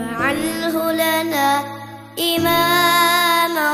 اجعله لنا إماما